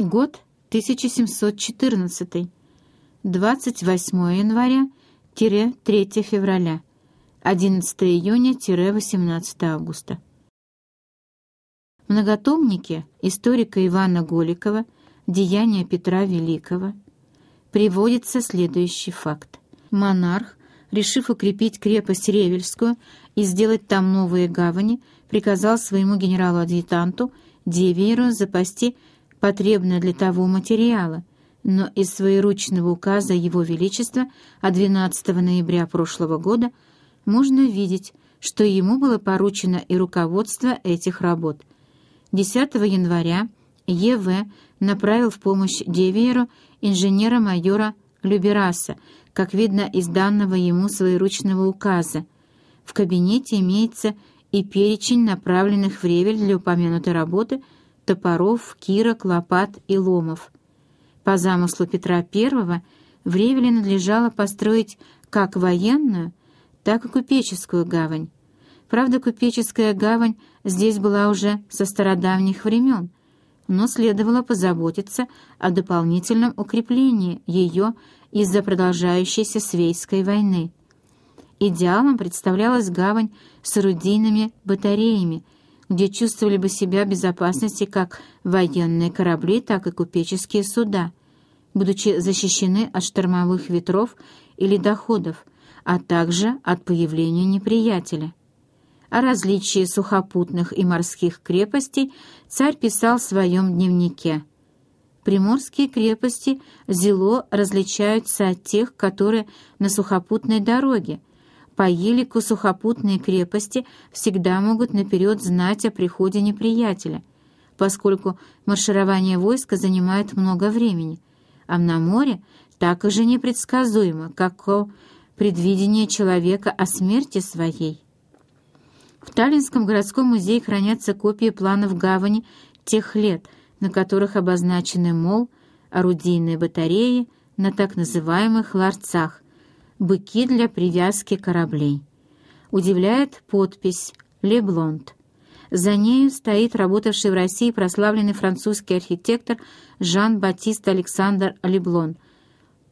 Год 1714. 28 января-3 февраля. 11 июня-18 августа. В многотомнике историка Ивана Голикова «Деяния Петра Великого» приводится следующий факт. Монарх, решив укрепить крепость Ревельскую и сделать там новые гавани, приказал своему генералу-адъютанту Девиеру запасти потребное для того материала, но из своеручного указа Его Величества от 12 ноября прошлого года можно видеть, что ему было поручено и руководство этих работ. 10 января Е.В. направил в помощь Девиеру инженера-майора Любераса, как видно из данного ему своеручного указа. В кабинете имеется и перечень направленных в Ревель для упомянутой работы – топоров, кирок, лопат и ломов. По замыслу Петра I в Ревеле надлежало построить как военную, так и купеческую гавань. Правда, купеческая гавань здесь была уже со стародавних времен, но следовало позаботиться о дополнительном укреплении ее из-за продолжающейся Свейской войны. Идеалом представлялась гавань с орудийными батареями – где чувствовали бы себя в безопасности как военные корабли, так и купеческие суда, будучи защищены от штормовых ветров или доходов, а также от появления неприятеля. О различии сухопутных и морских крепостей царь писал в своем дневнике. Приморские крепости зело различаются от тех, которые на сухопутной дороге, по елику сухопутные крепости всегда могут наперед знать о приходе неприятеля, поскольку марширование войска занимает много времени, а на море так же непредсказуемо, как о предвидении человека о смерти своей. В Таллинском городском музее хранятся копии планов гавани тех лет, на которых обозначены мол, орудийные батареи на так называемых ларцах, быки для привязки кораблей. Удивляет подпись «Леблонд». За нею стоит работавший в России прославленный французский архитектор Жан-Батист Александр Леблон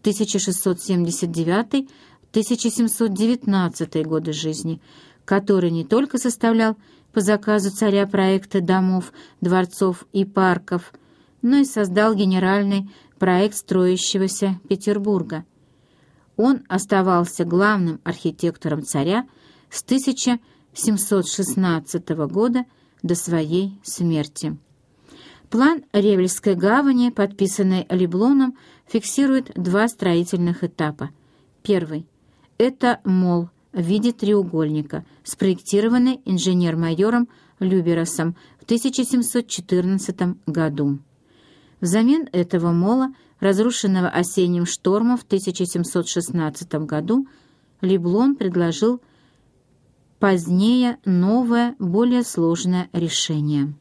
1679-1719 годы жизни, который не только составлял по заказу царя проекты домов, дворцов и парков, но и создал генеральный проект строящегося Петербурга – он оставался главным архитектором царя с 1716 года до своей смерти. План Ревельской гавани, подписанный Леблоном, фиксирует два строительных этапа. Первый – это мол в виде треугольника, спроектированный инженер-майором Люберосом в 1714 году. Взамен этого мола разрушенного осенним штормом в 1716 году, Леблон предложил позднее новое, более сложное решение.